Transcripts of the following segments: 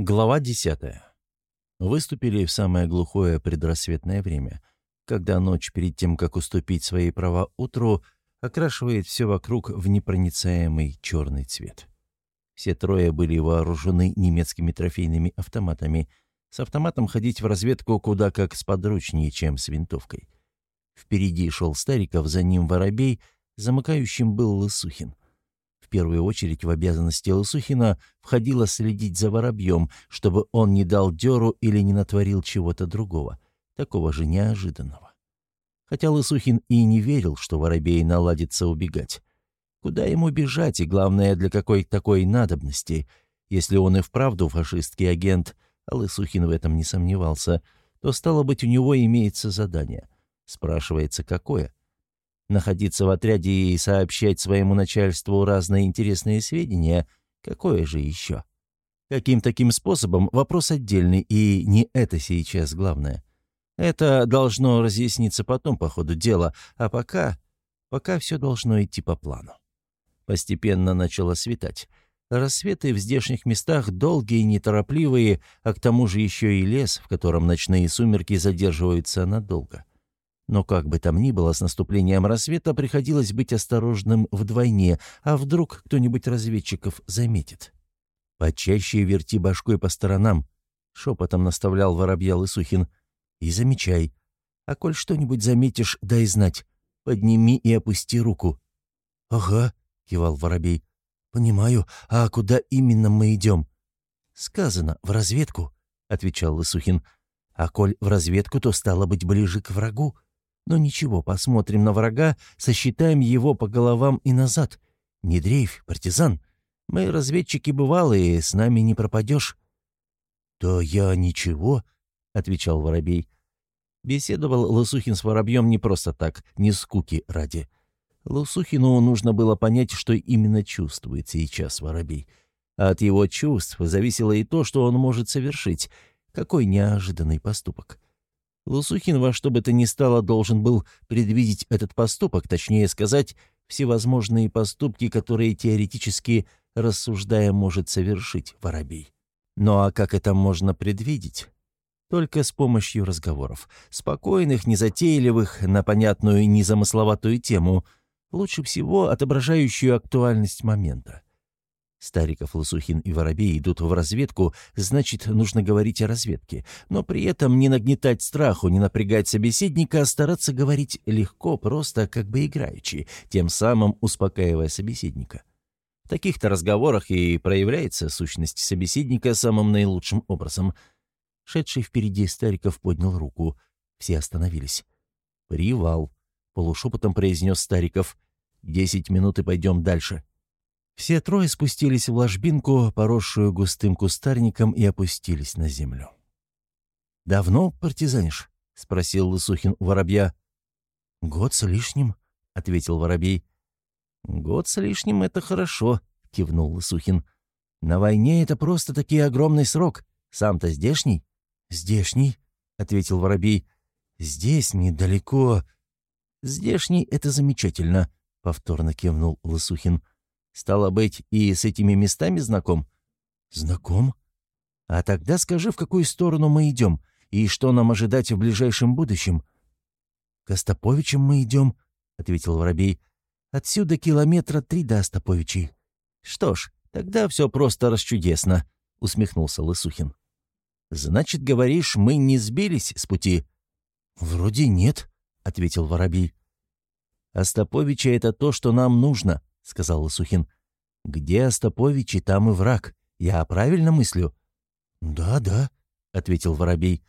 Глава 10. Выступили в самое глухое предрассветное время, когда ночь перед тем, как уступить свои права утру, окрашивает все вокруг в непроницаемый черный цвет. Все трое были вооружены немецкими трофейными автоматами. С автоматом ходить в разведку куда как сподручнее, чем с винтовкой. Впереди шел Стариков, за ним Воробей, замыкающим был Лысухин. В первую очередь в обязанности Лысухина входило следить за воробьем, чтобы он не дал дёру или не натворил чего-то другого, такого же неожиданного. Хотя Лысухин и не верил, что воробей наладится убегать. Куда ему бежать и, главное, для какой такой надобности? Если он и вправду фашистский агент, а Лысухин в этом не сомневался, то, стало быть, у него имеется задание. Спрашивается, какое? Находиться в отряде и сообщать своему начальству разные интересные сведения, какое же еще? Каким таким способом – вопрос отдельный, и не это сейчас главное. Это должно разъясниться потом по ходу дела, а пока... пока все должно идти по плану. Постепенно начало светать. Рассветы в здешних местах долгие, неторопливые, а к тому же еще и лес, в котором ночные сумерки задерживаются надолго. Но как бы там ни было, с наступлением рассвета приходилось быть осторожным вдвойне, а вдруг кто-нибудь разведчиков заметит. «Почаще верти башкой по сторонам», — шепотом наставлял воробья Лысухин. «И замечай. А коль что-нибудь заметишь, дай знать. Подними и опусти руку». «Ага», — кивал воробей. «Понимаю. А куда именно мы идем?» «Сказано, в разведку», — отвечал Лысухин. «А коль в разведку, то стало быть ближе к врагу». Но ничего, посмотрим на врага, сосчитаем его по головам и назад. Не дрейфь, партизан. Мы разведчики бывалые, с нами не пропадешь». «Да я ничего», — отвечал Воробей. Беседовал Лысухин с Воробьем не просто так, не скуки ради. Лысухину нужно было понять, что именно чувствует сейчас Воробей. А от его чувств зависело и то, что он может совершить. Какой неожиданный поступок. Лусухин во что бы то ни стало должен был предвидеть этот поступок, точнее сказать, всевозможные поступки, которые теоретически, рассуждая, может совершить Воробей. Ну а как это можно предвидеть? Только с помощью разговоров. Спокойных, незатейливых, на понятную незамысловатую тему, лучше всего отображающую актуальность момента. Стариков, Лысухин и Воробей идут в разведку, значит, нужно говорить о разведке. Но при этом не нагнетать страху, не напрягать собеседника, а стараться говорить легко, просто, как бы играючи, тем самым успокаивая собеседника. В таких-то разговорах и проявляется сущность собеседника самым наилучшим образом. Шедший впереди Стариков поднял руку. Все остановились. «Привал», — полушепотом произнес Стариков. «Десять минут и пойдем дальше». Все трое спустились в ложбинку, поросшую густым кустарником, и опустились на землю. «Давно партизанишь?» — спросил Лысухин у воробья. «Год с лишним», — ответил воробей. «Год с лишним — это хорошо», — кивнул Лысухин. «На войне это просто-таки огромный срок. Сам-то здешний?» «Здешний», — ответил воробей. «Здесь недалеко». «Здешний — это замечательно», — повторно кивнул Лысухин. Стало быть, и с этими местами знаком?» «Знаком? А тогда скажи, в какую сторону мы идем, и что нам ожидать в ближайшем будущем?» «К Остаповичам мы идем», — ответил Воробей. «Отсюда километра три до Остаповичей». «Что ж, тогда все просто расчудесно», — усмехнулся Лысухин. «Значит, говоришь, мы не сбились с пути?» «Вроде нет», — ответил Воробей. «Остаповича — это то, что нам нужно», — сказал Лысухин. «Где Остаповичи, там и враг. Я правильно мыслю?» «Да, да», — ответил Воробей.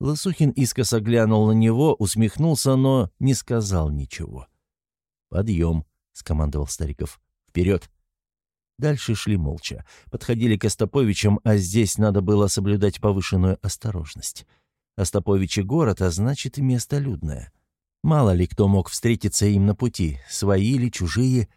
Лысухин искоса глянул на него, усмехнулся, но не сказал ничего. «Подъем», — скомандовал Стариков. «Вперед!» Дальше шли молча. Подходили к Остаповичам, а здесь надо было соблюдать повышенную осторожность. Остаповичи город, а значит, место людное. Мало ли кто мог встретиться им на пути, свои или чужие,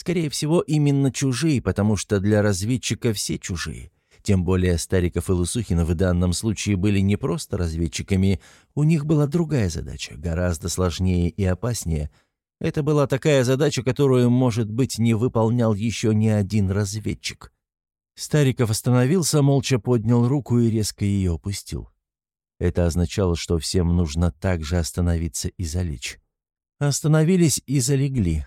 Скорее всего, именно чужие, потому что для разведчика все чужие. Тем более Стариков и Лусухина в данном случае были не просто разведчиками, у них была другая задача, гораздо сложнее и опаснее. Это была такая задача, которую, может быть, не выполнял еще ни один разведчик. Стариков остановился, молча поднял руку и резко ее опустил. Это означало, что всем нужно также остановиться и залечь. Остановились и залегли.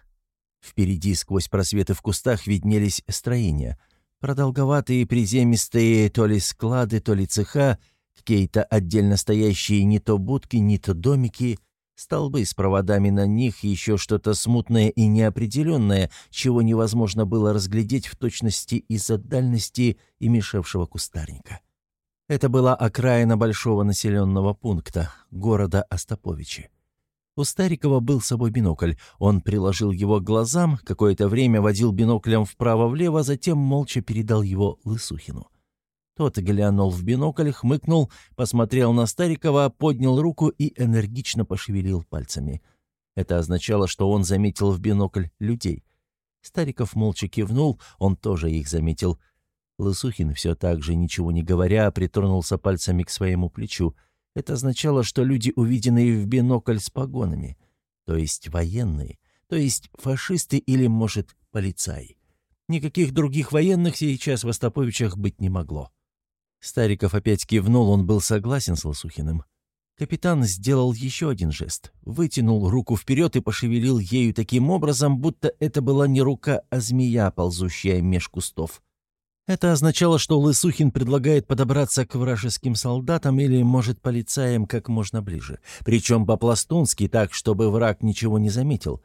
Впереди сквозь просветы в кустах виднелись строения. Продолговатые приземистые то ли склады, то ли цеха, какие-то отдельно стоящие не то будки, не то домики, столбы с проводами на них, еще что-то смутное и неопределенное, чего невозможно было разглядеть в точности из-за дальности и мешавшего кустарника. Это была окраина большого населенного пункта, города Остаповичи. У Старикова был с собой бинокль. Он приложил его к глазам, какое-то время водил биноклем вправо-влево, затем молча передал его Лысухину. Тот глянул в бинокль, хмыкнул, посмотрел на Старикова, поднял руку и энергично пошевелил пальцами. Это означало, что он заметил в бинокль людей. Стариков молча кивнул, он тоже их заметил. Лысухин, все так же, ничего не говоря, притронулся пальцами к своему плечу — это означало, что люди, увиденные в бинокль с погонами, то есть военные, то есть фашисты или, может, полицаи. Никаких других военных сейчас в Остаповичах быть не могло. Стариков опять кивнул, он был согласен с Лосухиным. Капитан сделал еще один жест, вытянул руку вперед и пошевелил ею таким образом, будто это была не рука, а змея, ползущая меж кустов. Это означало, что Лысухин предлагает подобраться к вражеским солдатам или, может, полицаям как можно ближе. Причем по-пластунски так, чтобы враг ничего не заметил.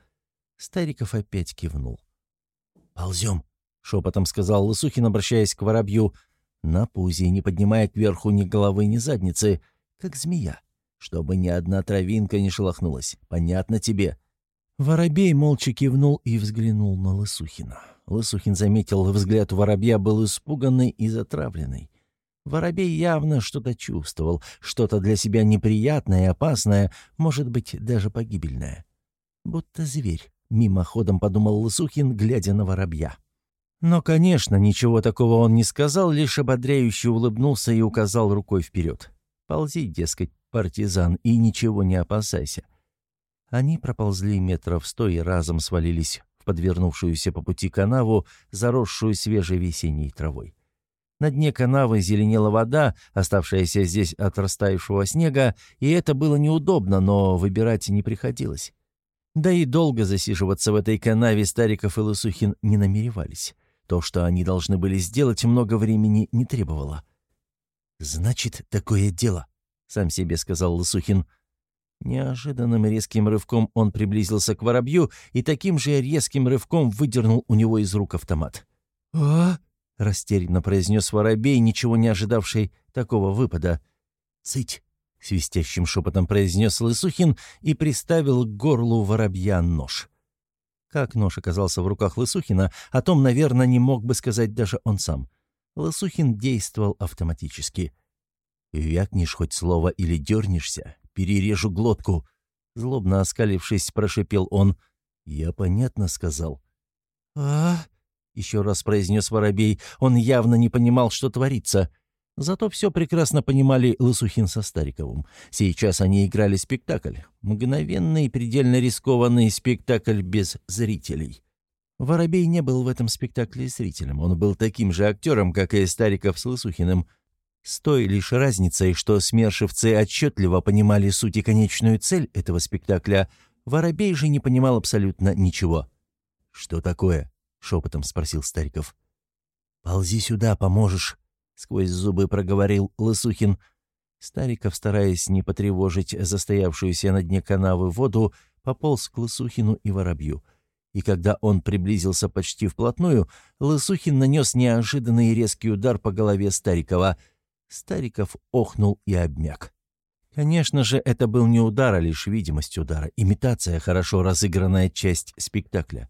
Стариков опять кивнул. «Ползем», — шепотом сказал Лысухин, обращаясь к воробью, на пузе, не поднимая кверху ни головы, ни задницы, как змея, чтобы ни одна травинка не шелохнулась. Понятно тебе?» Воробей молча кивнул и взглянул на Лысухина. Лысухин заметил, взгляд воробья был испуганный и затравленный. Воробей явно что-то чувствовал, что-то для себя неприятное опасное, может быть, даже погибельное. Будто зверь, мимоходом подумал Лысухин, глядя на воробья. Но, конечно, ничего такого он не сказал, лишь ободряюще улыбнулся и указал рукой вперед. «Ползи, дескать, партизан, и ничего не опасайся». Они проползли метров сто и разом свалились подвернувшуюся по пути канаву, заросшую свежей весенней травой. На дне канавы зеленела вода, оставшаяся здесь от растаявшего снега, и это было неудобно, но выбирать не приходилось. Да и долго засиживаться в этой канаве Стариков и Лысухин не намеревались. То, что они должны были сделать, много времени не требовало. «Значит, такое дело», — сам себе сказал Лысухин. Неожиданным резким рывком он приблизился к воробью и таким же резким рывком выдернул у него из рук автомат. «А?» — растерянно произнес воробей, ничего не ожидавший такого выпада. «Цыть!» — свистящим шепотом произнес Лысухин и приставил к горлу воробья нож. Как нож оказался в руках Лысухина, о том, наверное, не мог бы сказать даже он сам. Лысухин действовал автоматически. «Вякнешь хоть слово или дернешься, перережу глотку!» Злобно оскалившись, прошипел он. «Я понятно сказал». а еще раз произнес Воробей. Он явно не понимал, что творится. Зато все прекрасно понимали Лысухин со Стариковым. Сейчас они играли спектакль. Мгновенный и предельно рискованный спектакль без зрителей. Воробей не был в этом спектакле зрителем. Он был таким же актером, как и Стариков с Лысухиным. С той лишь разницей, что смершивцы отчетливо понимали суть и конечную цель этого спектакля, Воробей же не понимал абсолютно ничего. «Что такое?» — шепотом спросил Стариков. «Ползи сюда, поможешь», — сквозь зубы проговорил Лысухин. Стариков, стараясь не потревожить застоявшуюся на дне канавы воду, пополз к Лысухину и Воробью. И когда он приблизился почти вплотную, Лысухин нанес неожиданный резкий удар по голове Старикова — Стариков охнул и обмяк. Конечно же, это был не удар, а лишь видимость удара, имитация, хорошо разыгранная часть спектакля.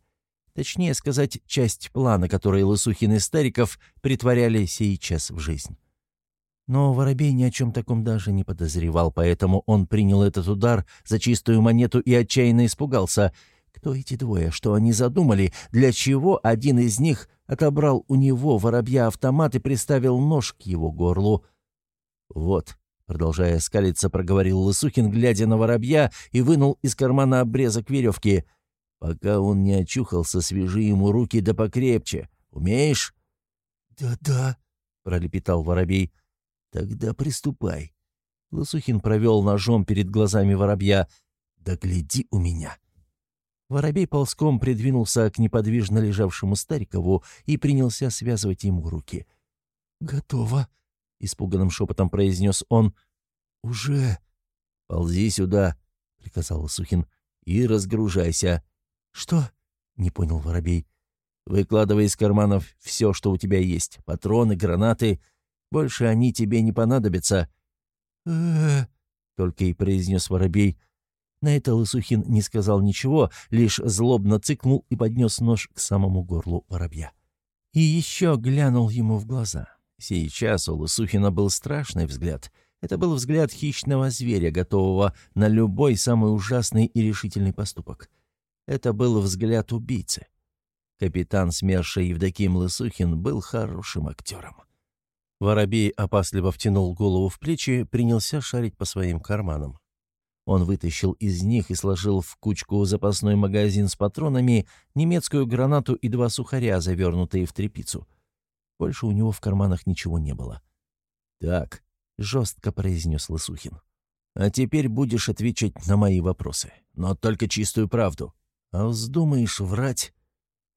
Точнее сказать, часть плана, который Лысухин и Стариков притворяли сейчас в жизнь. Но Воробей ни о чем таком даже не подозревал, поэтому он принял этот удар за чистую монету и отчаянно испугался. Кто эти двое? Что они задумали? Для чего один из них отобрал у него воробья автомат и приставил нож к его горлу. «Вот», — продолжая скалиться, проговорил Лысухин, глядя на воробья, и вынул из кармана обрезок веревки. «Пока он не очухался, свяжи ему руки да покрепче. Умеешь?» «Да-да», — пролепетал воробей. «Тогда приступай». Лысухин провел ножом перед глазами воробья. «Да гляди у меня!» Воробей ползком придвинулся к неподвижно лежавшему Старикову и принялся связывать ему руки. «Готово», — испуганным шепотом произнес он. «Уже...» «Ползи сюда», — приказал Лысухин, — «и разгружайся». «Что?» — не понял Воробей. «Выкладывай из карманов все, что у тебя есть. Патроны, гранаты. Больше они тебе не понадобятся». «Э-э-э», только и произнес Воробей. На это Лысухин не сказал ничего, лишь злобно цыкнул и поднес нож к самому горлу воробья. И еще глянул ему в глаза. Сейчас у Лысухина был страшный взгляд. Это был взгляд хищного зверя, готового на любой самый ужасный и решительный поступок. Это был взгляд убийцы. Капитан СМЕРШа Евдоким Лысухин был хорошим актером. Воробей опасливо втянул голову в плечи, принялся шарить по своим карманам. Он вытащил из них и сложил в кучку запасной магазин с патронами, немецкую гранату и два сухаря, завернутые в тряпицу. Больше у него в карманах ничего не было. «Так», — жестко произнес Лысухин. «А теперь будешь отвечать на мои вопросы, но только чистую правду. А вздумаешь врать...»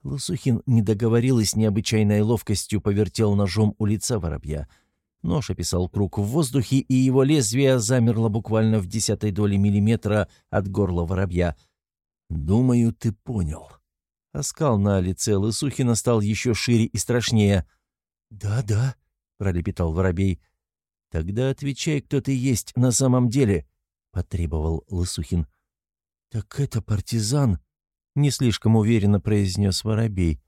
Лысухин не договорил и с необычайной ловкостью повертел ножом у лица воробья — Нож описал круг в воздухе, и его лезвие замерло буквально в десятой доли миллиметра от горла воробья. «Думаю, ты понял». Оскал на лице Лысухина стал еще шире и страшнее. «Да-да», — пролепетал воробей. «Тогда отвечай, кто ты есть на самом деле», — потребовал Лысухин. «Так это партизан», — не слишком уверенно произнес воробей.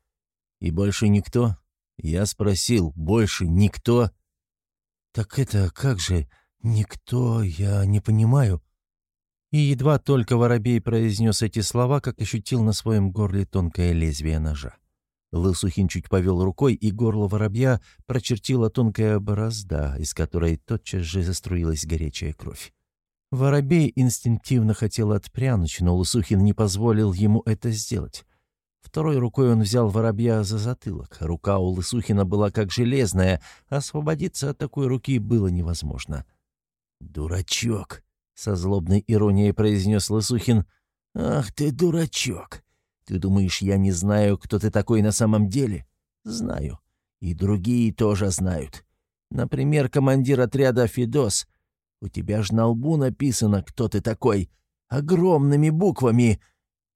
«И больше никто?» Я спросил, «Больше никто?» «Так это как же? Никто, я не понимаю». И едва только воробей произнес эти слова, как ощутил на своем горле тонкое лезвие ножа. Лысухин чуть повел рукой, и горло воробья прочертила тонкая борозда, из которой тотчас же заструилась горячая кровь. Воробей инстинктивно хотел отпрянуть, но Лысухин не позволил ему это сделать. Второй рукой он взял воробья за затылок. Рука у Лысухина была как железная, освободиться от такой руки было невозможно. «Дурачок!» — со злобной иронией произнес Лысухин. «Ах ты, дурачок! Ты думаешь, я не знаю, кто ты такой на самом деле? Знаю. И другие тоже знают. Например, командир отряда «Фидос». У тебя же на лбу написано, кто ты такой. Огромными буквами.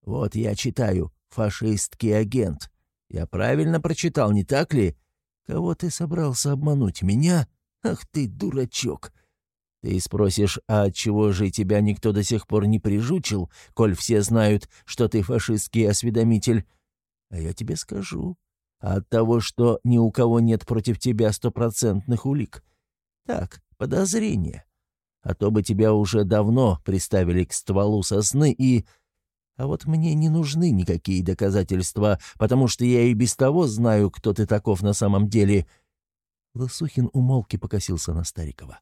Вот я читаю. Фашистский агент. Я правильно прочитал, не так ли? Кого ты собрался обмануть? Меня? Ах ты, дурачок!» Ты спросишь, а чего же тебя никто до сих пор не прижучил, коль все знают, что ты фашистский осведомитель? А я тебе скажу. От того, что ни у кого нет против тебя стопроцентных улик. Так, подозрение. А то бы тебя уже давно приставили к стволу сосны и... А вот мне не нужны никакие доказательства, потому что я и без того знаю, кто ты таков на самом деле». Лысухин умолк и покосился на Старикова.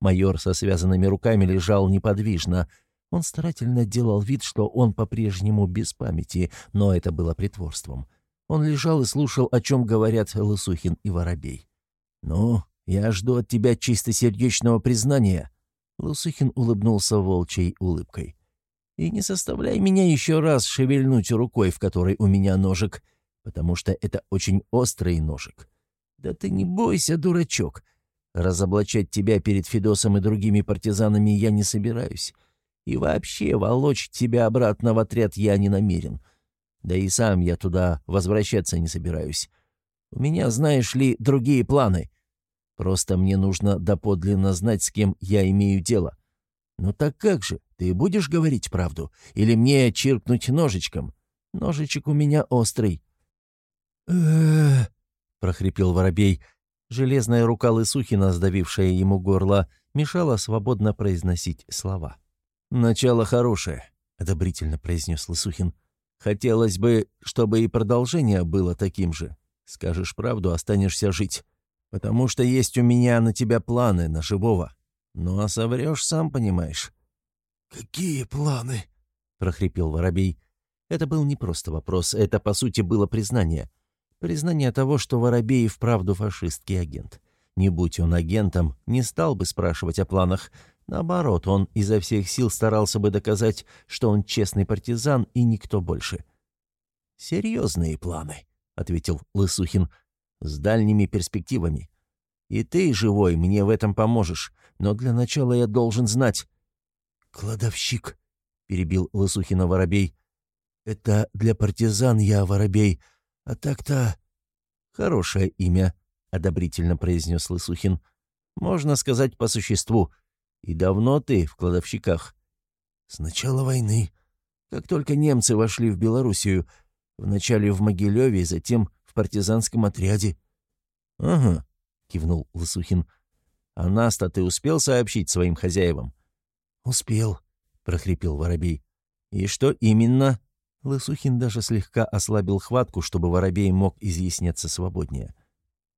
Майор со связанными руками лежал неподвижно. Он старательно делал вид, что он по-прежнему без памяти, но это было притворством. Он лежал и слушал, о чем говорят Лысухин и Воробей. «Ну, я жду от тебя чистосердечного признания». Лысухин улыбнулся волчьей улыбкой. И не составляй меня еще раз шевельнуть рукой, в которой у меня ножик, потому что это очень острый ножик. Да ты не бойся, дурачок. Разоблачать тебя перед Федосом и другими партизанами я не собираюсь. И вообще волочь тебя обратно в отряд я не намерен. Да и сам я туда возвращаться не собираюсь. У меня, знаешь ли, другие планы. Просто мне нужно доподлинно знать, с кем я имею дело. Ну так как же? Ты будешь говорить правду? Или мне чиркнуть ножичком? Ножичек у меня острый». «Э-э-э», прохрипел воробей. Железная рука Лысухина, сдавившая ему горло, мешала свободно произносить слова. «Начало хорошее», — одобрительно произнес Лысухин. «Хотелось бы, чтобы и продолжение было таким же. Скажешь правду, останешься жить. Потому что есть у меня на тебя планы, на живого. Ну а соврешь, сам понимаешь. «Какие планы?» — прохрипел Воробей. Это был не просто вопрос, это, по сути, было признание. Признание того, что Воробей вправду фашистский агент. Не будь он агентом, не стал бы спрашивать о планах. Наоборот, он изо всех сил старался бы доказать, что он честный партизан и никто больше. «Серьезные планы», — ответил Лысухин, — «с дальними перспективами. И ты, живой, мне в этом поможешь, но для начала я должен знать». «Кладовщик», — перебил Лысухина Воробей. «Это для партизан я, Воробей, а так-то...» «Хорошее имя», — одобрительно произнес Лысухин. «Можно сказать по существу. И давно ты в кладовщиках?» «С начала войны. Как только немцы вошли в Белоруссию, вначале в Могилеве, затем в партизанском отряде». «Ага», — кивнул Лысухин. «А нас-то ты успел сообщить своим хозяевам?» «Успел», — прохрипел Воробей. «И что именно?» Лысухин даже слегка ослабил хватку, чтобы Воробей мог изъясняться свободнее.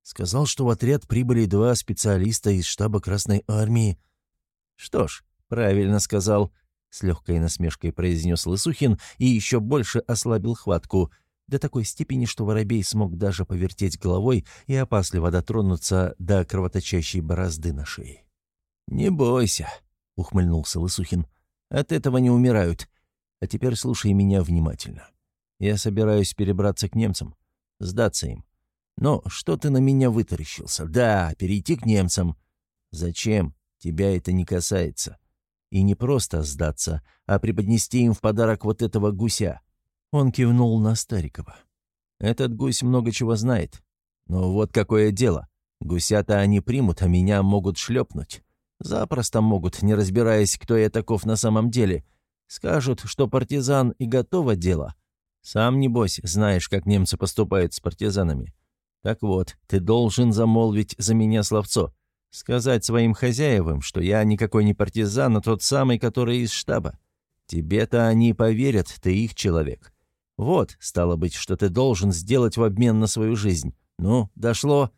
Сказал, что в отряд прибыли два специалиста из штаба Красной Армии. «Что ж, правильно сказал», — с легкой насмешкой произнес Лысухин и еще больше ослабил хватку, до такой степени, что Воробей смог даже повертеть головой и опасливо дотронуться до кровоточащей борозды на шее. «Не бойся», — ухмыльнулся Лысухин. «От этого не умирают. А теперь слушай меня внимательно. Я собираюсь перебраться к немцам, сдаться им. Но что ты на меня вытаращился? Да, перейти к немцам. Зачем? Тебя это не касается. И не просто сдаться, а преподнести им в подарок вот этого гуся. Он кивнул на Старикова. Этот гусь много чего знает. Но вот какое дело. Гуся-то они примут, а меня могут шлепнуть. Запросто могут, не разбираясь, кто я таков на самом деле. Скажут, что партизан и готово дело. Сам, небось, знаешь, как немцы поступают с партизанами. Так вот, ты должен замолвить за меня словцо. Сказать своим хозяевам, что я никакой не партизан, а тот самый, который из штаба. Тебе-то они поверят, ты их человек. Вот, стало быть, что ты должен сделать в обмен на свою жизнь. Ну, дошло?»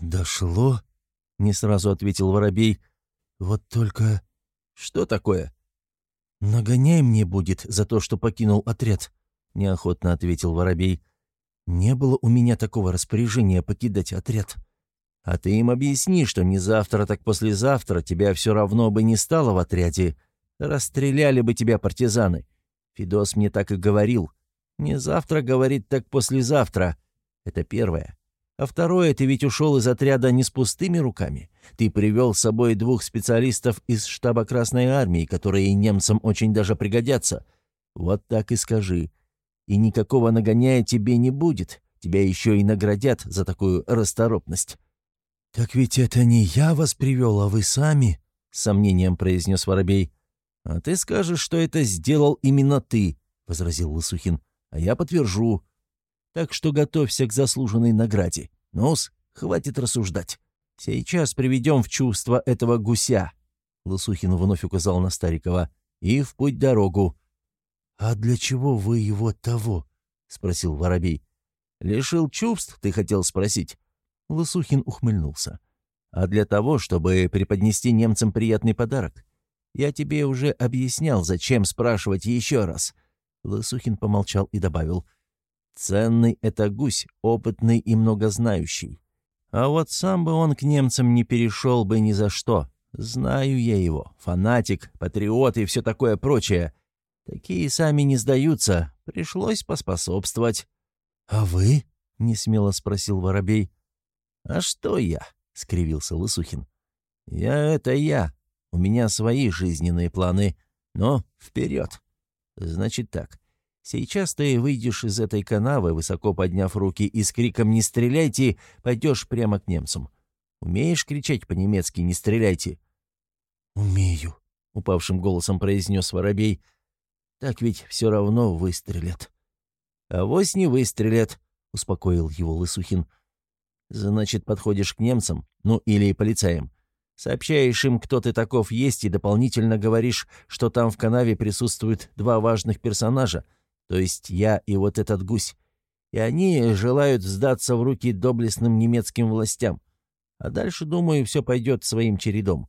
«Дошло?» — не сразу ответил Воробей. «Вот только...» «Что такое?» «Нагоняй мне будет за то, что покинул отряд», — неохотно ответил Воробей. Не было у меня такого распоряжения покидать отряд. А ты им объясни, что не завтра, так послезавтра тебя все равно бы не стало в отряде. Расстреляли бы тебя партизаны. Фидос мне так и говорил. Не завтра, говорит, так послезавтра. Это первое. А второе, ты ведь ушел из отряда не с пустыми руками. Ты привел с собой двух специалистов из штаба Красной Армии, которые немцам очень даже пригодятся. Вот так и скажи. И никакого нагоняя тебе не будет. Тебя еще и наградят за такую расторопность». «Так ведь это не я вас привел, а вы сами», — с сомнением произнес Воробей. «А ты скажешь, что это сделал именно ты», — возразил Лысухин. «А я подтвержу. Так что готовься к заслуженной награде. Нос, хватит рассуждать. Сейчас приведем в чувство этого гуся», — Лысухин вновь указал на Старикова. «И в путь дорогу. «А для чего вы его того?» — спросил Воробей. «Лишил чувств, ты хотел спросить?» Лысухин ухмыльнулся. «А для того, чтобы преподнести немцам приятный подарок. Я тебе уже объяснял, зачем спрашивать еще раз». Лысухин помолчал и добавил. «Ценный это гусь, опытный и многознающий. А вот сам бы он к немцам не перешел бы ни за что. Знаю я его. Фанатик, патриот и все такое прочее. Такие сами не сдаются. Пришлось поспособствовать». «А вы?» — несмело спросил Воробей. «А что я?» — скривился Лысухин. «Я — это я. У меня свои жизненные планы. Но вперед. Значит так. Сейчас ты выйдешь из этой канавы, высоко подняв руки и с криком «Не стреляйте!» пойдешь прямо к немцам. Умеешь кричать по-немецки «Не стреляйте»?» «Умею», — упавшим голосом произнес Воробей. Так ведь все равно выстрелят». «Авось не выстрелят», — успокоил его Лысухин. «Значит, подходишь к немцам, ну или полицаям. Сообщаешь им, кто ты таков есть, и дополнительно говоришь, что там в канаве присутствуют два важных персонажа, то есть я и вот этот гусь. И они желают сдаться в руки доблестным немецким властям. А дальше, думаю, все пойдет своим чередом».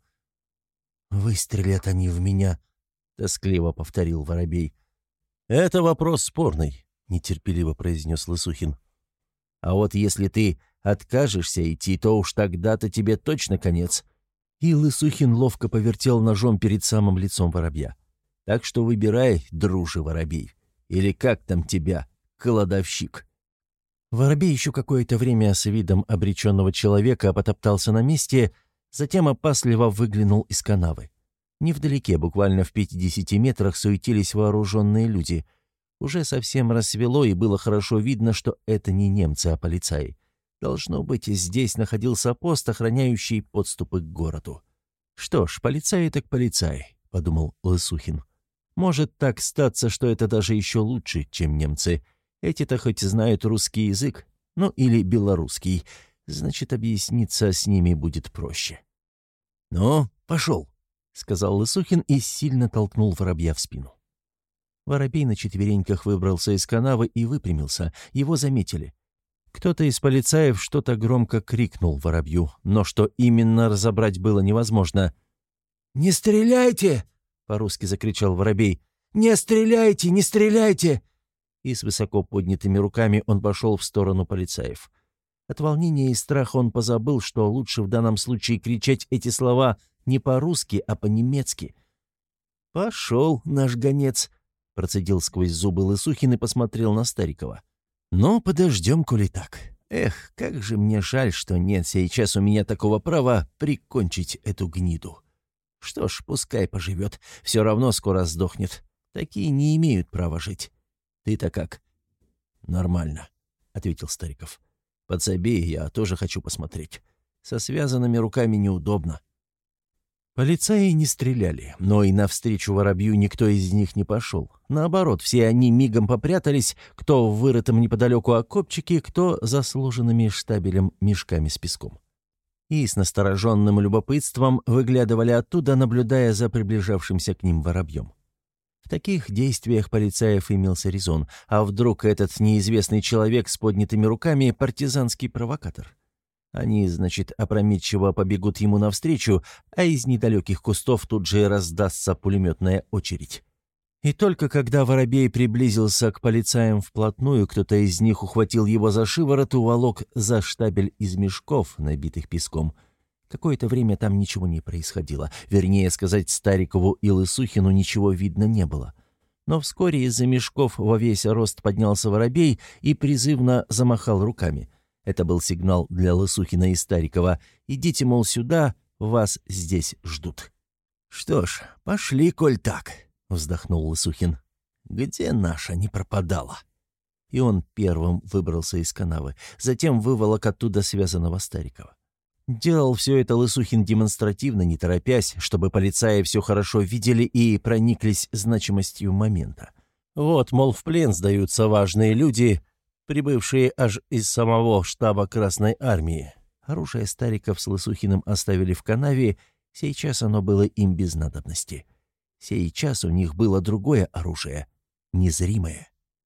«Выстрелят они в меня», тоскливо повторил Воробей. «Это вопрос спорный», — нетерпеливо произнес Лысухин. А вот если ты откажешься идти, то уж тогда-то тебе точно конец». И Лысухин ловко повертел ножом перед самым лицом воробья. «Так что выбирай, дружи воробей. Или как там тебя, кладовщик?» Воробей еще какое-то время с видом обреченного человека потоптался на месте, затем опасливо выглянул из канавы. Невдалеке, буквально в 50 метрах, суетились вооруженные люди. Уже совсем рассвело, и было хорошо видно, что это не немцы, а полицаи. Должно быть, здесь находился пост, охраняющий подступы к городу. «Что ж, полицаи так полицаи», — подумал Лысухин. «Может так статься, что это даже еще лучше, чем немцы. Эти-то хоть знают русский язык, ну или белорусский, значит, объясниться с ними будет проще». «Ну, пошел», — сказал Лысухин и сильно толкнул воробья в спину. Воробей на четвереньках выбрался из канавы и выпрямился. Его заметили. Кто-то из полицаев что-то громко крикнул воробью, но что именно разобрать было невозможно. «Не стреляйте!» — по-русски закричал воробей. «Не стреляйте! Не стреляйте!» И с высоко поднятыми руками он пошел в сторону полицаев. От волнения и страха он позабыл, что лучше в данном случае кричать эти слова не по-русски, а по-немецки. «Пошел наш гонец», — процедил сквозь зубы Лысухин и посмотрел на Старикова. «Но подождем, коли так. Эх, как же мне жаль, что нет сейчас у меня такого права прикончить эту гниду. Что ж, пускай поживет, все равно скоро сдохнет. Такие не имеют права жить. Ты-то как?» «Нормально», — ответил Стариков. «Подсоби, я тоже хочу посмотреть. Со связанными руками неудобно». Полицаи не стреляли, но и навстречу воробью никто из них не пошел. Наоборот, все они мигом попрятались, кто в вырытом неподалеку окопчике, кто за сложенными штабелем мешками с песком. И с настороженным любопытством выглядывали оттуда, наблюдая за приближавшимся к ним воробьем. В таких действиях полицаев имелся резон, а вдруг этот неизвестный человек с поднятыми руками — партизанский провокатор? Они, значит, опрометчиво побегут ему навстречу, а из недалеких кустов тут же раздастся пулеметная очередь. И только когда воробей приблизился к полицаям вплотную, кто-то из них ухватил его за шиворот, уволок за штабель из мешков, набитых песком. Какое-то время там ничего не происходило. Вернее сказать, Старикову и Лысухину ничего видно не было. Но вскоре из-за мешков во весь рост поднялся воробей и призывно замахал руками — это был сигнал для Лысухина и Старикова. «Идите, мол, сюда, вас здесь ждут». «Что ж, пошли, коль так», — вздохнул Лысухин. «Где наша не пропадала?» И он первым выбрался из канавы, затем выволок оттуда связанного Старикова. Делал все это Лысухин демонстративно, не торопясь, чтобы полицаи все хорошо видели и прониклись значимостью момента. Вот, мол, в плен сдаются важные люди, прибывшие аж из самого штаба Красной Армии. Оружие стариков с Лысухиным оставили в канаве, сейчас оно было им без надобности. Сейчас у них было другое оружие, незримое.